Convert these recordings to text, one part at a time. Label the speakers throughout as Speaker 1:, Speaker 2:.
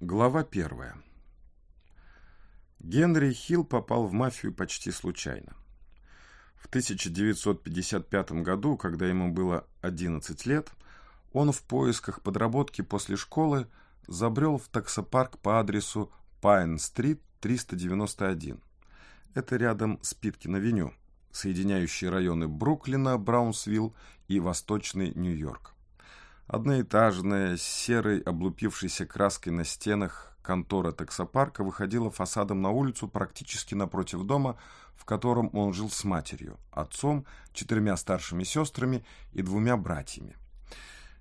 Speaker 1: Глава первая. Генри Хилл попал в мафию почти случайно. В 1955 году, когда ему было 11 лет, он в поисках подработки после школы забрел в таксопарк по адресу Пайн-стрит, 391. Это рядом с Питкин-авеню, соединяющий районы Бруклина, Браунсвилл и Восточный Нью-Йорк. Одноэтажная, с серой облупившейся краской на стенах, контора таксопарка выходила фасадом на улицу практически напротив дома, в котором он жил с матерью, отцом, четырьмя старшими сестрами и двумя братьями.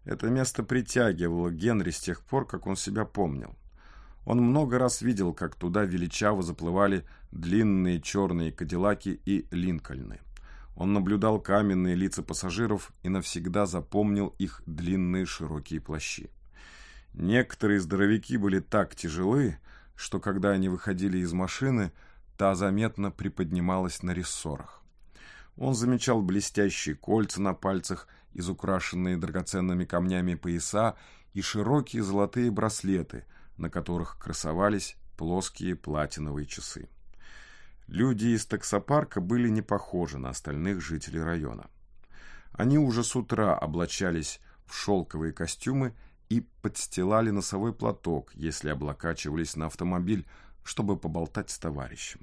Speaker 1: Это место притягивало Генри с тех пор, как он себя помнил. Он много раз видел, как туда величаво заплывали длинные черные кадиллаки и линкольны. Он наблюдал каменные лица пассажиров и навсегда запомнил их длинные широкие плащи. Некоторые здоровяки были так тяжелы, что когда они выходили из машины, та заметно приподнималась на рессорах. Он замечал блестящие кольца на пальцах, изукрашенные драгоценными камнями пояса и широкие золотые браслеты, на которых красовались плоские платиновые часы. Люди из таксопарка были не похожи на остальных жителей района. Они уже с утра облачались в шелковые костюмы и подстилали носовой платок, если облокачивались на автомобиль, чтобы поболтать с товарищем.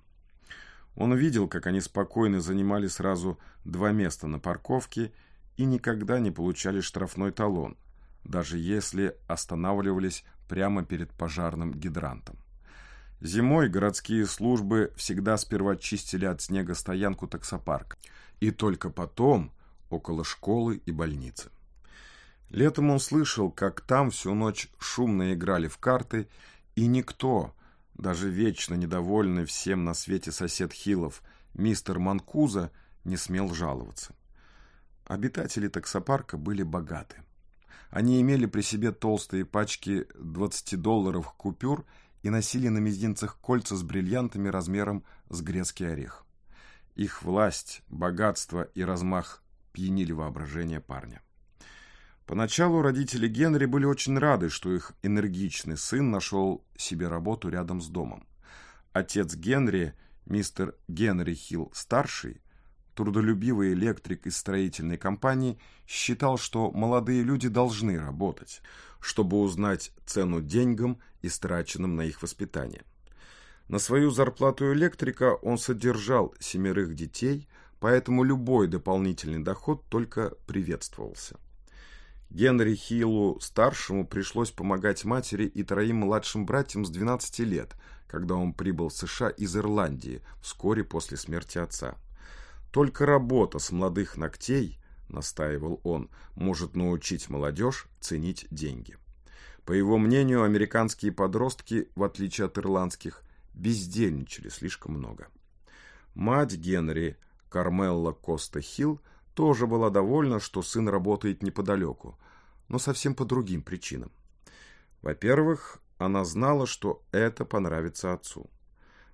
Speaker 1: Он видел, как они спокойно занимали сразу два места на парковке и никогда не получали штрафной талон, даже если останавливались прямо перед пожарным гидрантом. Зимой городские службы всегда сперва чистили от снега стоянку таксопарка, и только потом около школы и больницы. Летом он слышал, как там всю ночь шумно играли в карты, и никто, даже вечно недовольный всем на свете сосед Хилов, мистер Манкуза, не смел жаловаться. Обитатели таксопарка были богаты. Они имели при себе толстые пачки 20 долларов купюр и носили на мизинцах кольца с бриллиантами размером с грецкий орех. Их власть, богатство и размах пьянили воображение парня. Поначалу родители Генри были очень рады, что их энергичный сын нашел себе работу рядом с домом. Отец Генри, мистер Генри Хилл-старший, трудолюбивый электрик из строительной компании, считал, что молодые люди должны работать, чтобы узнать цену деньгам, истраченным на их воспитание. На свою зарплату электрика он содержал семерых детей, поэтому любой дополнительный доход только приветствовался. Генри Хиллу старшему пришлось помогать матери и троим младшим братьям с 12 лет, когда он прибыл в США из Ирландии вскоре после смерти отца. Только работа с молодых ногтей, настаивал он, может научить молодежь ценить деньги. По его мнению, американские подростки, в отличие от ирландских, бездельничали слишком много. Мать Генри, Кармелла Коста Хилл, тоже была довольна, что сын работает неподалеку, но совсем по другим причинам. Во-первых, она знала, что это понравится отцу.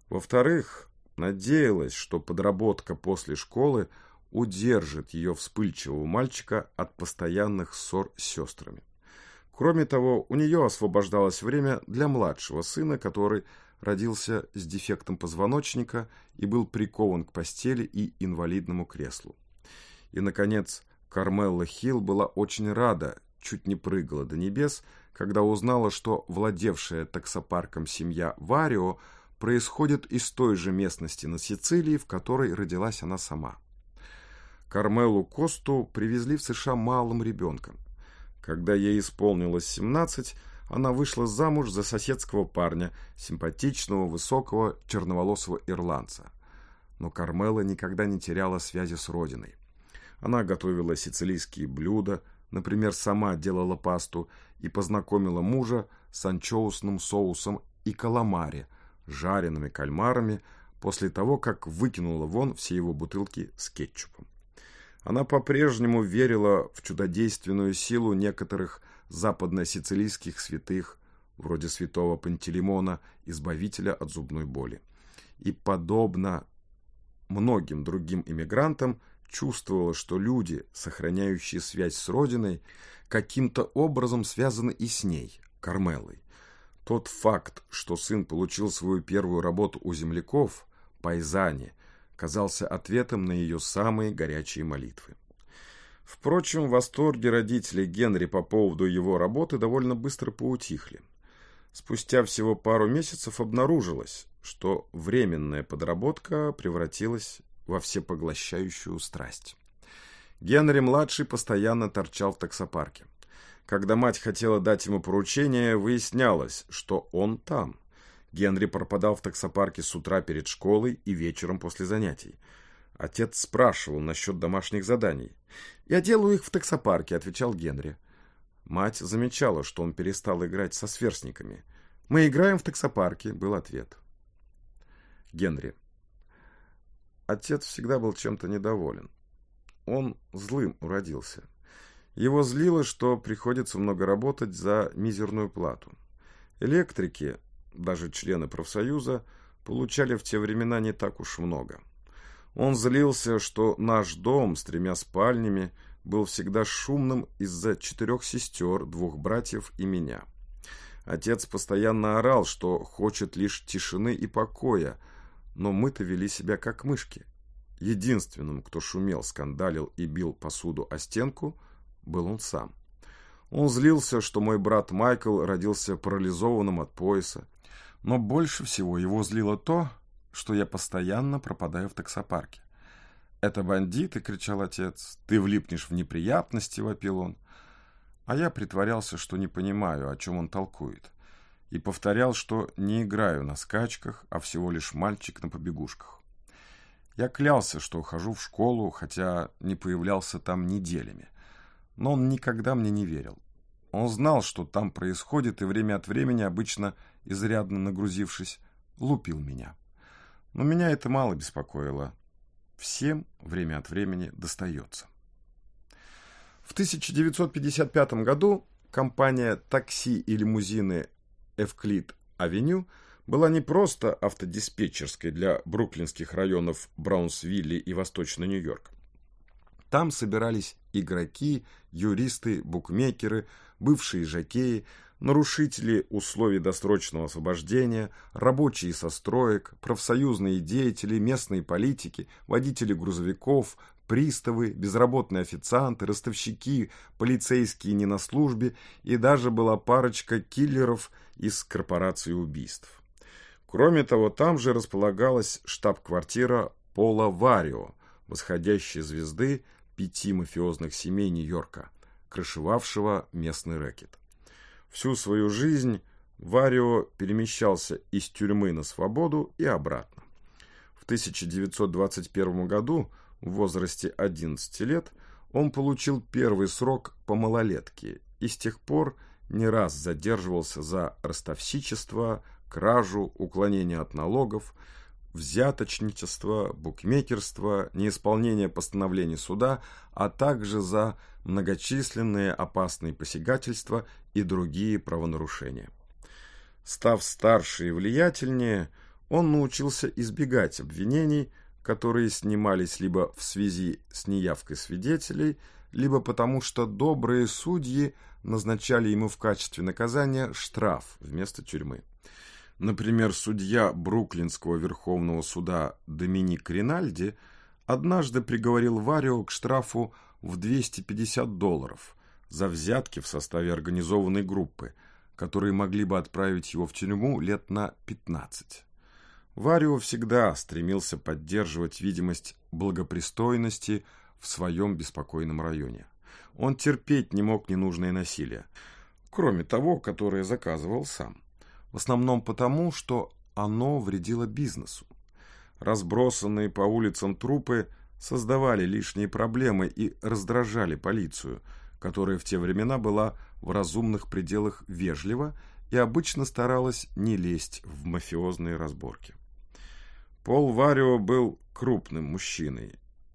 Speaker 1: Во-вторых, Надеялась, что подработка после школы удержит ее вспыльчивого мальчика от постоянных ссор с сестрами. Кроме того, у нее освобождалось время для младшего сына, который родился с дефектом позвоночника и был прикован к постели и инвалидному креслу. И, наконец, Кармелла Хилл была очень рада, чуть не прыгала до небес, когда узнала, что владевшая таксопарком семья Варио – происходит из той же местности на Сицилии, в которой родилась она сама. Кармелу Косту привезли в США малым ребенком. Когда ей исполнилось 17, она вышла замуж за соседского парня, симпатичного, высокого, черноволосого ирландца. Но Кармела никогда не теряла связи с родиной. Она готовила сицилийские блюда, например, сама делала пасту и познакомила мужа с анчоусным соусом и каламари – жареными кальмарами после того, как выкинула вон все его бутылки с кетчупом. Она по-прежнему верила в чудодейственную силу некоторых западно-сицилийских святых, вроде святого Пантелеймона, избавителя от зубной боли. И, подобно многим другим иммигрантам, чувствовала, что люди, сохраняющие связь с родиной, каким-то образом связаны и с ней, Кармелой. Тот факт, что сын получил свою первую работу у земляков, Пайзане, казался ответом на ее самые горячие молитвы. Впрочем, восторги родителей Генри по поводу его работы довольно быстро поутихли. Спустя всего пару месяцев обнаружилось, что временная подработка превратилась во всепоглощающую страсть. Генри-младший постоянно торчал в таксопарке. Когда мать хотела дать ему поручение, выяснялось, что он там. Генри пропадал в таксопарке с утра перед школой и вечером после занятий. Отец спрашивал насчет домашних заданий. «Я делаю их в таксопарке», — отвечал Генри. Мать замечала, что он перестал играть со сверстниками. «Мы играем в таксопарке», — был ответ. Генри. Отец всегда был чем-то недоволен. Он злым уродился. Его злило, что приходится много работать за мизерную плату. Электрики, даже члены профсоюза, получали в те времена не так уж много. Он злился, что наш дом с тремя спальнями был всегда шумным из-за четырех сестер, двух братьев и меня. Отец постоянно орал, что хочет лишь тишины и покоя, но мы-то вели себя как мышки. Единственным, кто шумел, скандалил и бил посуду о стенку, был он сам. Он злился, что мой брат Майкл родился парализованным от пояса, но больше всего его злило то, что я постоянно пропадаю в таксопарке. «Это бандиты!» — кричал отец. «Ты влипнешь в неприятности!» — вопил он. А я притворялся, что не понимаю, о чем он толкует, и повторял, что не играю на скачках, а всего лишь мальчик на побегушках. Я клялся, что хожу в школу, хотя не появлялся там неделями. Но он никогда мне не верил. Он знал, что там происходит, и время от времени, обычно изрядно нагрузившись, лупил меня. Но меня это мало беспокоило. Всем время от времени достается. В 1955 году компания такси и лимузины «Эвклид Авеню» была не просто автодиспетчерской для бруклинских районов Браунсвилли и Восточный Нью-Йорк. Там собирались игроки, юристы, букмекеры, бывшие жокеи, нарушители условий досрочного освобождения, рабочие со строек, профсоюзные деятели, местные политики, водители грузовиков, приставы, безработные официанты, ростовщики, полицейские не на службе и даже была парочка киллеров из корпорации убийств. Кроме того, там же располагалась штаб-квартира Пола Варио, восходящей звезды пяти мафиозных семей Нью-Йорка, крышевавшего местный рэкет. Всю свою жизнь Варио перемещался из тюрьмы на свободу и обратно. В 1921 году, в возрасте 11 лет, он получил первый срок по малолетке и с тех пор не раз задерживался за ростовсичество, кражу, уклонение от налогов, взяточничество, букмекерство, неисполнение постановлений суда, а также за многочисленные опасные посягательства и другие правонарушения. Став старше и влиятельнее, он научился избегать обвинений, которые снимались либо в связи с неявкой свидетелей, либо потому что добрые судьи назначали ему в качестве наказания штраф вместо тюрьмы. Например, судья Бруклинского Верховного суда Доминик Ринальди однажды приговорил Варио к штрафу в 250 долларов за взятки в составе организованной группы, которые могли бы отправить его в тюрьму лет на 15. Варио всегда стремился поддерживать видимость благопристойности в своем беспокойном районе. Он терпеть не мог ненужное насилие, кроме того, которое заказывал сам. В основном потому, что оно вредило бизнесу. Разбросанные по улицам трупы создавали лишние проблемы и раздражали полицию, которая в те времена была в разумных пределах вежлива и обычно старалась не лезть в мафиозные разборки. Пол Варио был крупным мужчиной,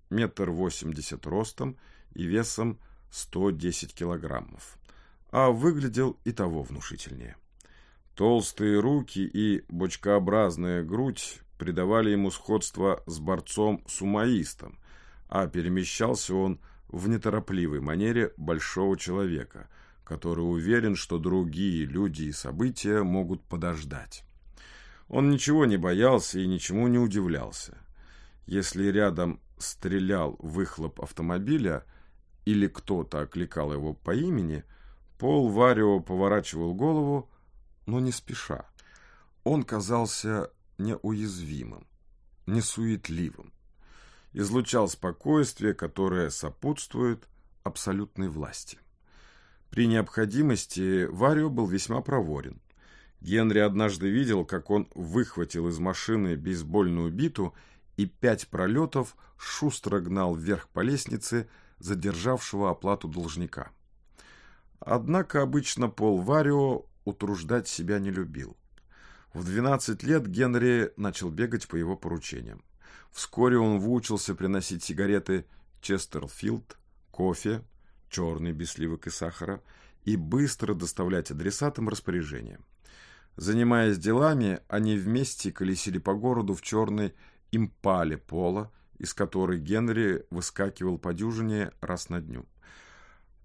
Speaker 1: метр восемьдесят ростом и весом 110 килограммов, а выглядел и того внушительнее. Толстые руки и бочкообразная грудь придавали ему сходство с борцом-сумаистом, а перемещался он в неторопливой манере большого человека, который уверен, что другие люди и события могут подождать. Он ничего не боялся и ничему не удивлялся. Если рядом стрелял выхлоп автомобиля или кто-то окликал его по имени, Пол Варио поворачивал голову, но не спеша. Он казался неуязвимым, несуетливым, излучал спокойствие, которое сопутствует абсолютной власти. При необходимости Варио был весьма проворен. Генри однажды видел, как он выхватил из машины бейсбольную биту и пять пролетов шустро гнал вверх по лестнице задержавшего оплату должника. Однако обычно Пол Варио утруждать себя не любил. В 12 лет Генри начал бегать по его поручениям. Вскоре он выучился приносить сигареты Честерфилд, кофе, черный без сливок и сахара, и быстро доставлять адресатам распоряжения. Занимаясь делами, они вместе колесили по городу в черной импале пола, из которой Генри выскакивал по дюжине раз на дню.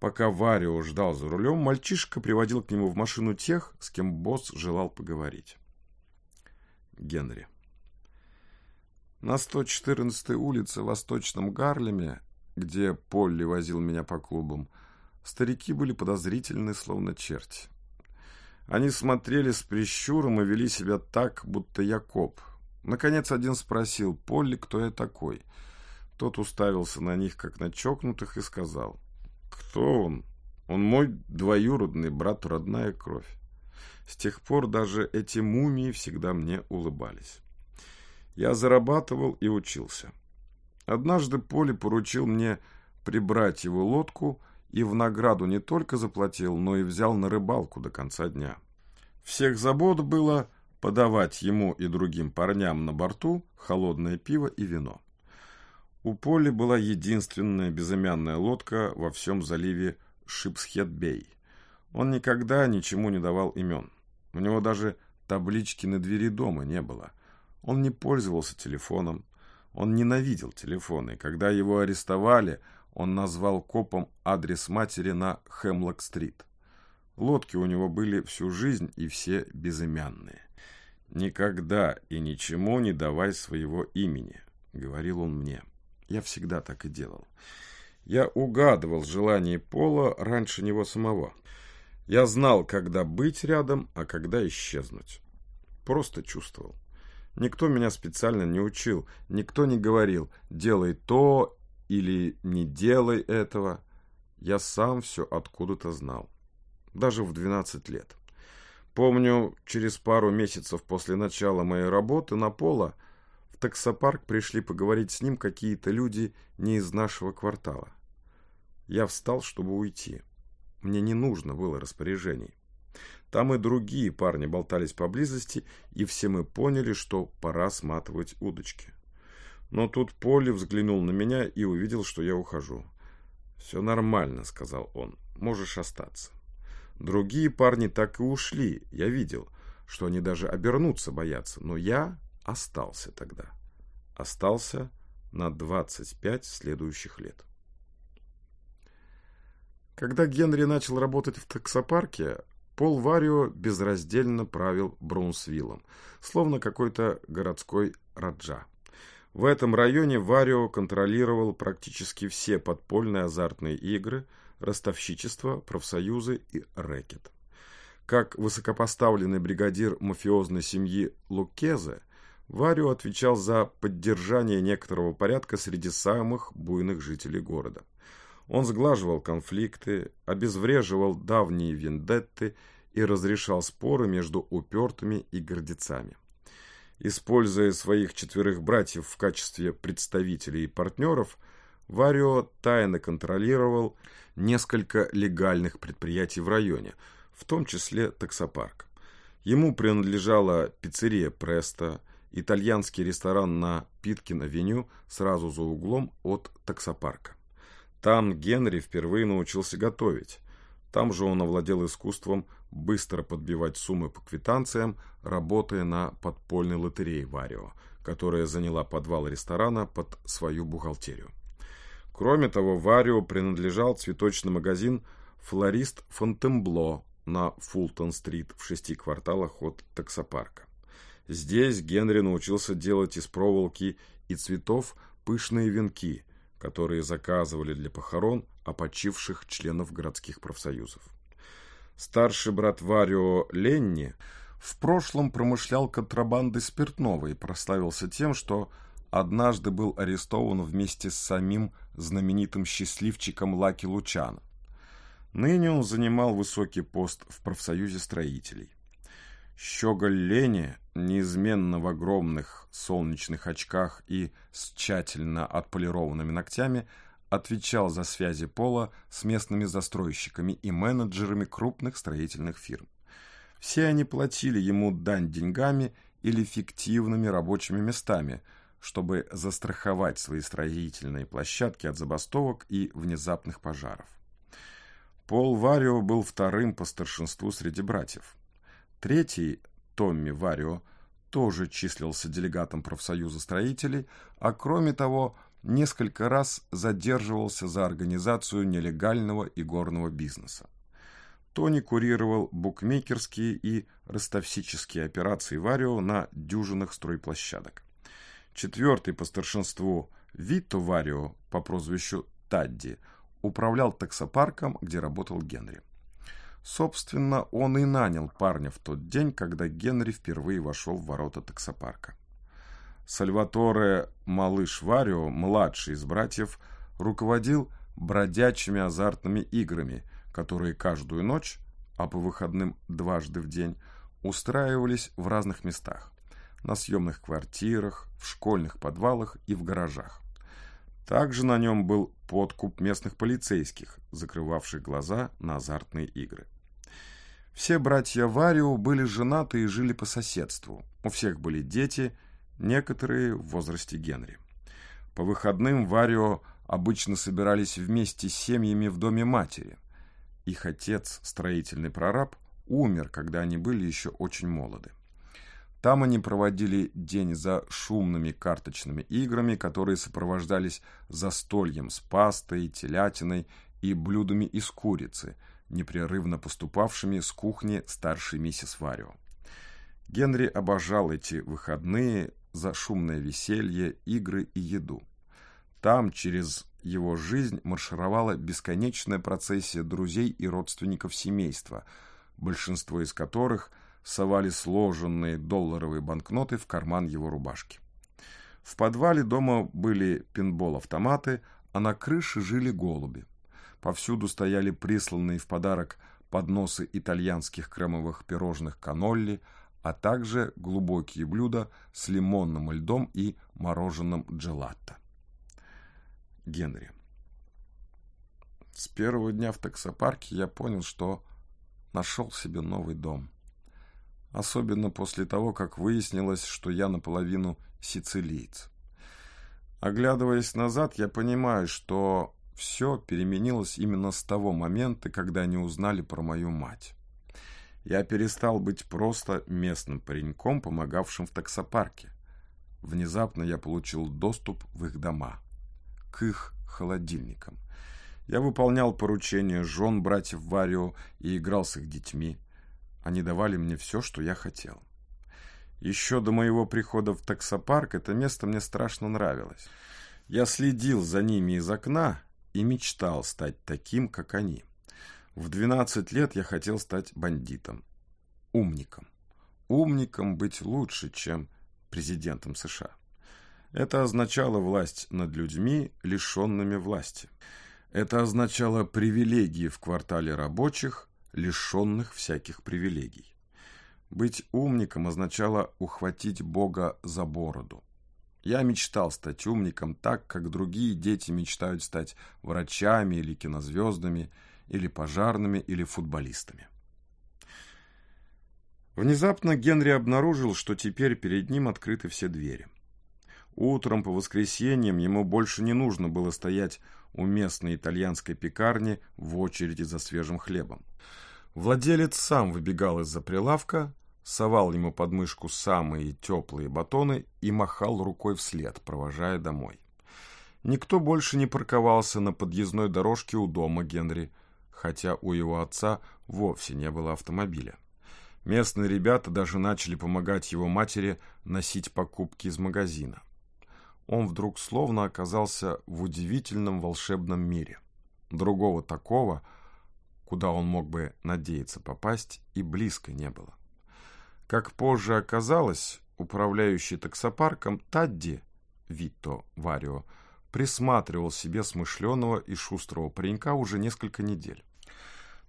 Speaker 1: Пока Варио ждал за рулем, мальчишка приводил к нему в машину тех, с кем босс желал поговорить. Генри. На 114-й улице в Восточном Гарлеме, где Полли возил меня по клубам, старики были подозрительны, словно черти. Они смотрели с прищуром и вели себя так, будто я коп. Наконец один спросил Полли, кто я такой. Тот уставился на них, как на чокнутых, и сказал, «Кто он? Он мой двоюродный брат, родная кровь». С тех пор даже эти мумии всегда мне улыбались. Я зарабатывал и учился. Однажды Поле поручил мне прибрать его лодку и в награду не только заплатил, но и взял на рыбалку до конца дня. Всех забот было подавать ему и другим парням на борту холодное пиво и вино. У Поли была единственная безымянная лодка во всем заливе Шипсхед-Бей. Он никогда ничему не давал имен. У него даже таблички на двери дома не было. Он не пользовался телефоном. Он ненавидел телефоны. Когда его арестовали, он назвал копом адрес матери на Хемлок-стрит. Лодки у него были всю жизнь и все безымянные. «Никогда и ничему не давай своего имени», — говорил он мне. Я всегда так и делал. Я угадывал желание Пола раньше него самого. Я знал, когда быть рядом, а когда исчезнуть. Просто чувствовал. Никто меня специально не учил, никто не говорил «делай то» или «не делай этого». Я сам все откуда-то знал. Даже в 12 лет. Помню, через пару месяцев после начала моей работы на Пола таксопарк пришли поговорить с ним какие-то люди не из нашего квартала. Я встал, чтобы уйти. Мне не нужно было распоряжений. Там и другие парни болтались поблизости, и все мы поняли, что пора сматывать удочки. Но тут Полли взглянул на меня и увидел, что я ухожу. «Все нормально», — сказал он, — «можешь остаться». Другие парни так и ушли, я видел, что они даже обернуться боятся, но я остался тогда. Остался на 25 следующих лет. Когда Генри начал работать в таксопарке, Пол Варио безраздельно правил Браунсвиллом, словно какой-то городской раджа. В этом районе Варио контролировал практически все подпольные азартные игры – ростовщичество, профсоюзы и рэкет. Как высокопоставленный бригадир мафиозной семьи Лукезе, Варио отвечал за поддержание некоторого порядка среди самых буйных жителей города. Он сглаживал конфликты, обезвреживал давние вендетты и разрешал споры между упертыми и гордецами. Используя своих четверых братьев в качестве представителей и партнеров – Варио тайно контролировал несколько легальных предприятий в районе, в том числе таксопарк. Ему принадлежала пиццерия «Престо», итальянский ресторан на Питкин-авеню сразу за углом от таксопарка. Там Генри впервые научился готовить. Там же он овладел искусством быстро подбивать суммы по квитанциям, работая на подпольной лотерее «Варио», которая заняла подвал ресторана под свою бухгалтерию. Кроме того, Варио принадлежал цветочный магазин флорист Фонтембло на Фултон-стрит в шести кварталах от таксопарка. Здесь Генри научился делать из проволоки и цветов пышные венки, которые заказывали для похорон опочивших членов городских профсоюзов. Старший брат Варио Ленни в прошлом промышлял контрабандой спиртного и прославился тем, что однажды был арестован вместе с самим знаменитым счастливчиком Лаки Лучано. Ныне он занимал высокий пост в профсоюзе строителей. Щеголь Лени, неизменно в огромных солнечных очках и с тщательно отполированными ногтями, отвечал за связи пола с местными застройщиками и менеджерами крупных строительных фирм. Все они платили ему дань деньгами или фиктивными рабочими местами, чтобы застраховать свои строительные площадки от забастовок и внезапных пожаров. Пол Варио был вторым по старшинству среди братьев. Третий, Томми Варио, тоже числился делегатом профсоюза строителей, а кроме того, несколько раз задерживался за организацию нелегального игорного бизнеса. Тони курировал букмекерские и ростовсические операции Варио на дюжинах стройплощадок. Четвертый по старшинству Витто Варио по прозвищу Тадди – управлял таксопарком, где работал Генри. Собственно, он и нанял парня в тот день, когда Генри впервые вошел в ворота таксопарка. Сальваторе Малыш Варио, младший из братьев, руководил бродячими азартными играми, которые каждую ночь, а по выходным дважды в день, устраивались в разных местах – на съемных квартирах, в школьных подвалах и в гаражах. Также на нем был подкуп местных полицейских, закрывавших глаза на азартные игры. Все братья Варио были женаты и жили по соседству. У всех были дети, некоторые в возрасте Генри. По выходным Варио обычно собирались вместе с семьями в доме матери. Их отец, строительный прораб, умер, когда они были еще очень молоды. Там они проводили день за шумными карточными играми, которые сопровождались застольем с пастой, телятиной и блюдами из курицы, непрерывно поступавшими с кухни старшей миссис Варио. Генри обожал эти выходные за шумное веселье, игры и еду. Там через его жизнь маршировала бесконечная процессия друзей и родственников семейства, большинство из которых – совали сложенные долларовые банкноты в карман его рубашки. В подвале дома были пинбол-автоматы, а на крыше жили голуби. Повсюду стояли присланные в подарок подносы итальянских кремовых пирожных канолли, а также глубокие блюда с лимонным льдом и мороженым джелатто. Генри. С первого дня в таксопарке я понял, что нашел себе новый дом особенно после того, как выяснилось, что я наполовину сицилиец. Оглядываясь назад, я понимаю, что все переменилось именно с того момента, когда они узнали про мою мать. Я перестал быть просто местным пареньком, помогавшим в таксопарке. Внезапно я получил доступ в их дома, к их холодильникам. Я выполнял поручения жен братьев Варио и играл с их детьми. Они давали мне все, что я хотел. Еще до моего прихода в таксопарк это место мне страшно нравилось. Я следил за ними из окна и мечтал стать таким, как они. В 12 лет я хотел стать бандитом, умником. Умником быть лучше, чем президентом США. Это означало власть над людьми, лишенными власти. Это означало привилегии в квартале рабочих, лишенных всяких привилегий. Быть умником означало ухватить Бога за бороду. Я мечтал стать умником так, как другие дети мечтают стать врачами или кинозвездами, или пожарными, или футболистами. Внезапно Генри обнаружил, что теперь перед ним открыты все двери. Утром по воскресеньям ему больше не нужно было стоять у местной итальянской пекарни в очереди за свежим хлебом. Владелец сам выбегал из-за прилавка, совал ему под мышку самые теплые батоны и махал рукой вслед, провожая домой. Никто больше не парковался на подъездной дорожке у дома Генри. хотя у его отца вовсе не было автомобиля. Местные ребята даже начали помогать его матери носить покупки из магазина. Он вдруг словно оказался в удивительном волшебном мире. Другого такого, куда он мог бы надеяться попасть, и близко не было. Как позже оказалось, управляющий таксопарком Тадди, Витто Варио, присматривал себе смышленого и шустрого паренька уже несколько недель.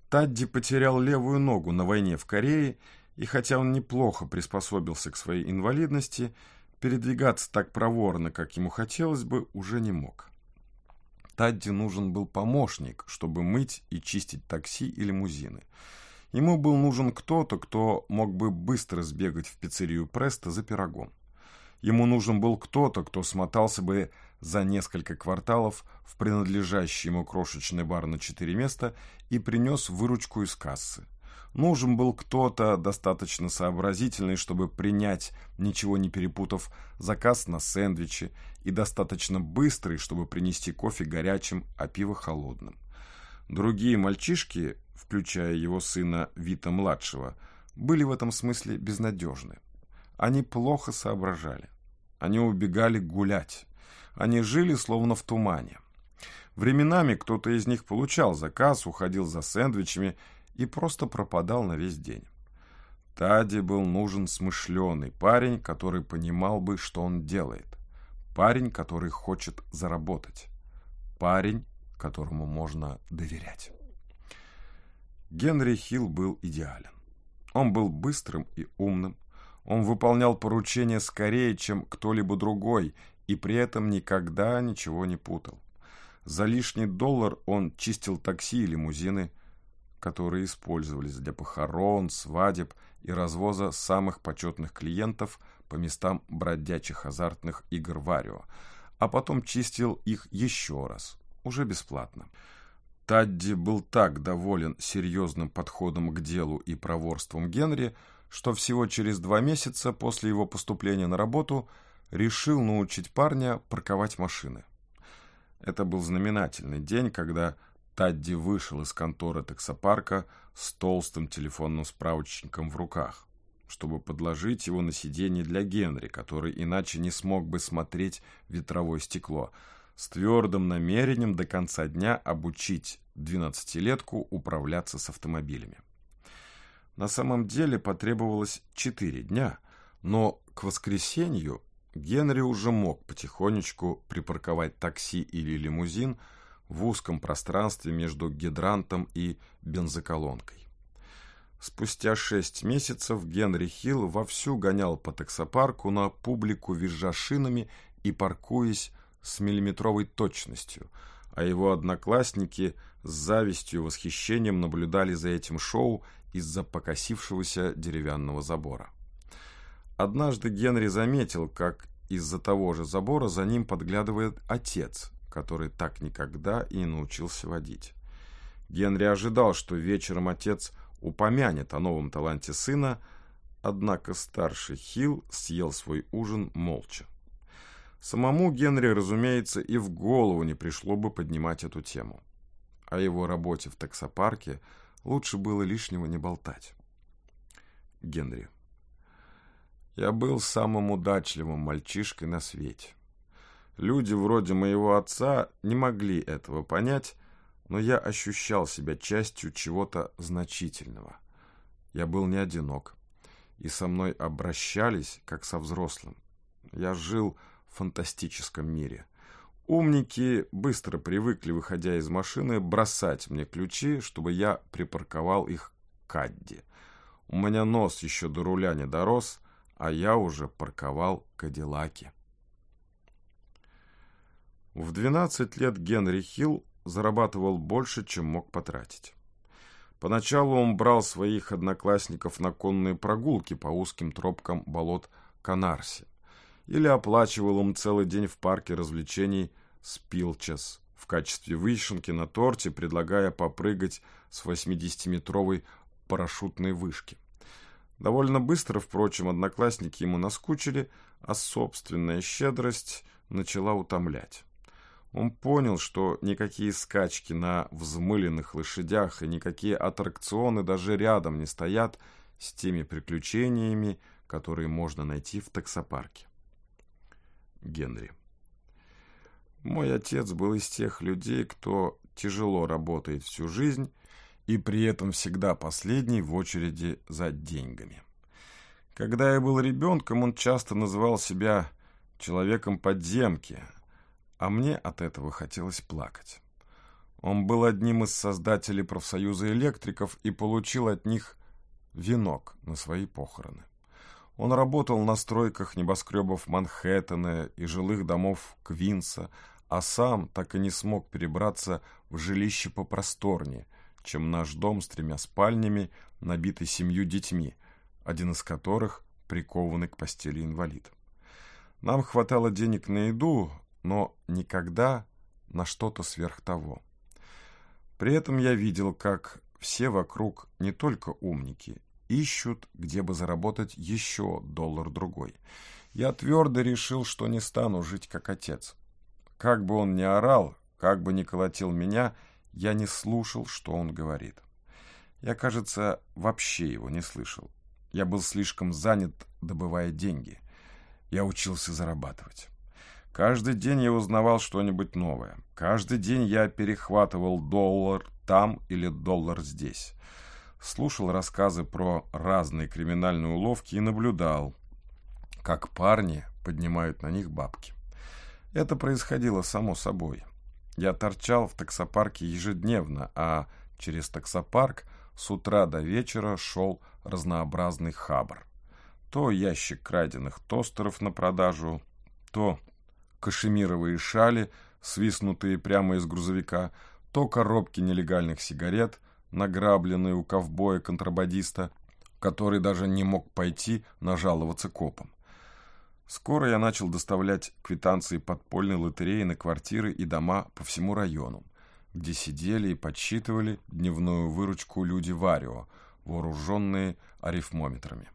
Speaker 1: Тадди потерял левую ногу на войне в Корее, и хотя он неплохо приспособился к своей инвалидности, передвигаться так проворно, как ему хотелось бы, уже не мог. Тадди нужен был помощник, чтобы мыть и чистить такси и лимузины. Ему был нужен кто-то, кто мог бы быстро сбегать в пиццерию Преста за пирогом. Ему нужен был кто-то, кто смотался бы за несколько кварталов в принадлежащий ему крошечный бар на четыре места и принес выручку из кассы. Нужен был кто-то достаточно сообразительный, чтобы принять, ничего не перепутав, заказ на сэндвичи и достаточно быстрый, чтобы принести кофе горячим, а пиво холодным. Другие мальчишки, включая его сына Вита-младшего, были в этом смысле безнадежны. Они плохо соображали. Они убегали гулять. Они жили словно в тумане. Временами кто-то из них получал заказ, уходил за сэндвичами и просто пропадал на весь день. Таде был нужен смышленый парень, который понимал бы, что он делает. Парень, который хочет заработать. Парень, которому можно доверять. Генри Хилл был идеален. Он был быстрым и умным, он выполнял поручения скорее, чем кто-либо другой, и при этом никогда ничего не путал. За лишний доллар он чистил такси и лимузины, которые использовались для похорон, свадеб и развоза самых почетных клиентов по местам бродячих азартных игр Варио, а потом чистил их еще раз, уже бесплатно. Тадди был так доволен серьезным подходом к делу и проворством Генри, что всего через два месяца после его поступления на работу решил научить парня парковать машины. Это был знаменательный день, когда Тадди вышел из конторы таксопарка с толстым телефонным справочником в руках, чтобы подложить его на сиденье для Генри, который иначе не смог бы смотреть ветровое стекло, с твердым намерением до конца дня обучить двенадцатилетку управляться с автомобилями. На самом деле потребовалось четыре дня, но к воскресенью Генри уже мог потихонечку припарковать такси или лимузин в узком пространстве между гидрантом и бензоколонкой. Спустя шесть месяцев Генри Хилл вовсю гонял по таксопарку на публику визжа шинами и паркуясь с миллиметровой точностью, а его одноклассники с завистью и восхищением наблюдали за этим шоу из-за покосившегося деревянного забора. Однажды Генри заметил, как из-за того же забора за ним подглядывает отец, который так никогда и не научился водить. Генри ожидал, что вечером отец упомянет о новом таланте сына, однако старший Хилл съел свой ужин молча. Самому Генри, разумеется, и в голову не пришло бы поднимать эту тему. О его работе в таксопарке – Лучше было лишнего не болтать. Генри. Я был самым удачливым мальчишкой на свете. Люди вроде моего отца не могли этого понять, но я ощущал себя частью чего-то значительного. Я был не одинок, и со мной обращались, как со взрослым. Я жил фантастическом мире. Умники быстро привыкли, выходя из машины, бросать мне ключи, чтобы я припарковал их к Кадди. У меня нос еще до руля не дорос, а я уже парковал Кадиллаки. В 12 лет Генри Хилл зарабатывал больше, чем мог потратить. Поначалу он брал своих одноклассников на конные прогулки по узким тропкам болот Канарси или оплачивал им целый день в парке развлечений Спилчас в качестве вишенки на торте, предлагая попрыгать с 80-метровой парашютной вышки. Довольно быстро, впрочем, одноклассники ему наскучили, а собственная щедрость начала утомлять. Он понял, что никакие скачки на взмыленных лошадях и никакие аттракционы даже рядом не стоят с теми приключениями, которые можно найти в таксопарке. Генри. Мой отец был из тех людей, кто тяжело работает всю жизнь и при этом всегда последний в очереди за деньгами. Когда я был ребенком, он часто называл себя человеком подземки, а мне от этого хотелось плакать. Он был одним из создателей профсоюза электриков и получил от них венок на свои похороны. Он работал на стройках небоскребов Манхэттена и жилых домов Квинса, а сам так и не смог перебраться в жилище попросторнее, чем наш дом с тремя спальнями, набитый семью детьми, один из которых прикованный к постели инвалид. Нам хватало денег на еду, но никогда на что-то сверх того. При этом я видел, как все вокруг не только умники, ищут, где бы заработать еще доллар-другой. Я твердо решил, что не стану жить как отец. Как бы он ни орал, как бы ни колотил меня, я не слушал, что он говорит. Я, кажется, вообще его не слышал. Я был слишком занят, добывая деньги. Я учился зарабатывать. Каждый день я узнавал что-нибудь новое. Каждый день я перехватывал доллар там или доллар здесь. Слушал рассказы про разные криминальные уловки и наблюдал, как парни поднимают на них бабки. Это происходило само собой. Я торчал в таксопарке ежедневно, а через таксопарк с утра до вечера шел разнообразный хабр. То ящик краденных тостеров на продажу, то кашемировые шали, свистнутые прямо из грузовика, то коробки нелегальных сигарет, награбленные у ковбоя-контрабандиста, который даже не мог пойти нажаловаться копам. Скоро я начал доставлять квитанции подпольной лотереи на квартиры и дома по всему району, где сидели и подсчитывали дневную выручку люди Варио, вооруженные арифмометрами.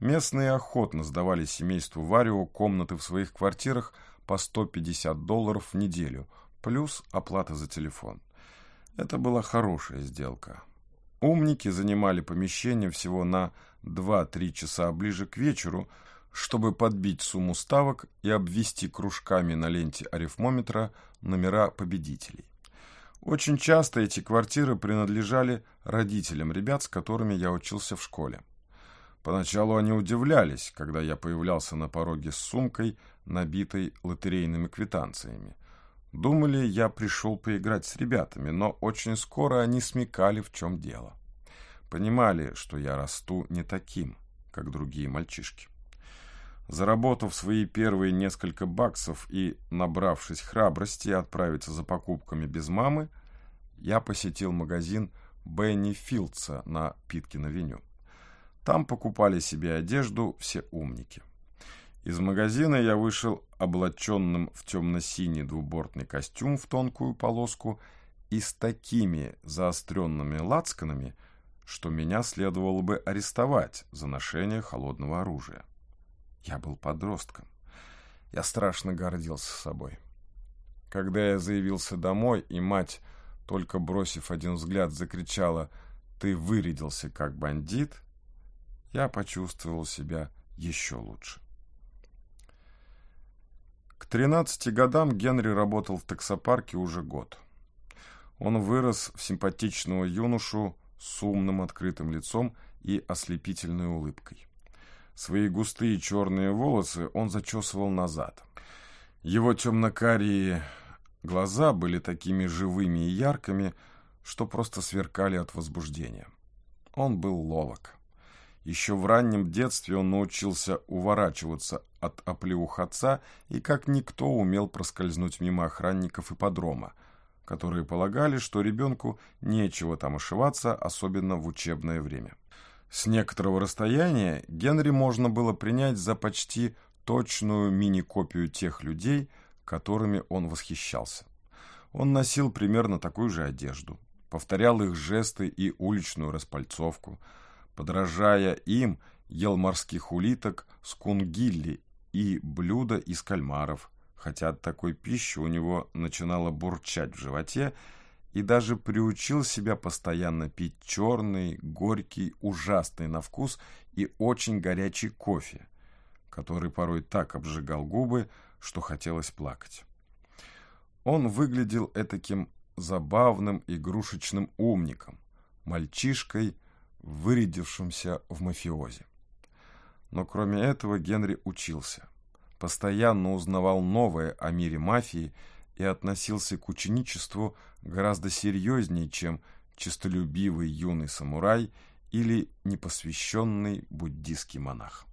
Speaker 1: Местные охотно сдавали семейству Варио комнаты в своих квартирах по 150 долларов в неделю, плюс оплата за телефон. Это была хорошая сделка. Умники занимали помещение всего на 2-3 часа ближе к вечеру, чтобы подбить сумму ставок и обвести кружками на ленте арифмометра номера победителей. Очень часто эти квартиры принадлежали родителям ребят, с которыми я учился в школе. Поначалу они удивлялись, когда я появлялся на пороге с сумкой, набитой лотерейными квитанциями. Думали, я пришел поиграть с ребятами, но очень скоро они смекали, в чем дело. Понимали, что я расту не таким, как другие мальчишки. Заработав свои первые несколько баксов и набравшись храбрости отправиться за покупками без мамы, я посетил магазин Бенни Филдса на Питкино-Веню. Там покупали себе одежду все умники. Из магазина я вышел облаченным в темно-синий двубортный костюм в тонкую полоску и с такими заостренными лацканами, что меня следовало бы арестовать за ношение холодного оружия. Я был подростком. Я страшно гордился собой. Когда я заявился домой, и мать, только бросив один взгляд, закричала «Ты вырядился как бандит!», я почувствовал себя еще лучше. К 13 годам Генри работал в таксопарке уже год. Он вырос в симпатичного юношу с умным открытым лицом и ослепительной улыбкой. Свои густые черные волосы он зачесывал назад. Его темно-карие глаза были такими живыми и яркими, что просто сверкали от возбуждения. Он был ловок. Еще в раннем детстве он научился уворачиваться от оплеух отца и как никто умел проскользнуть мимо охранников ипподрома, которые полагали, что ребенку нечего там ошиваться, особенно в учебное время. С некоторого расстояния Генри можно было принять за почти точную мини-копию тех людей, которыми он восхищался. Он носил примерно такую же одежду, повторял их жесты и уличную распальцовку – Подражая им, ел морских улиток с кунгилли и блюда из кальмаров, хотя от такой пищи у него начинало бурчать в животе, и даже приучил себя постоянно пить черный, горький, ужасный на вкус и очень горячий кофе, который порой так обжигал губы, что хотелось плакать. Он выглядел этаким забавным игрушечным умником, мальчишкой, вырядившимся в мафиозе. Но кроме этого Генри учился, постоянно узнавал новое о мире мафии и относился к ученичеству гораздо серьезнее, чем честолюбивый юный самурай или непосвященный буддийский монах.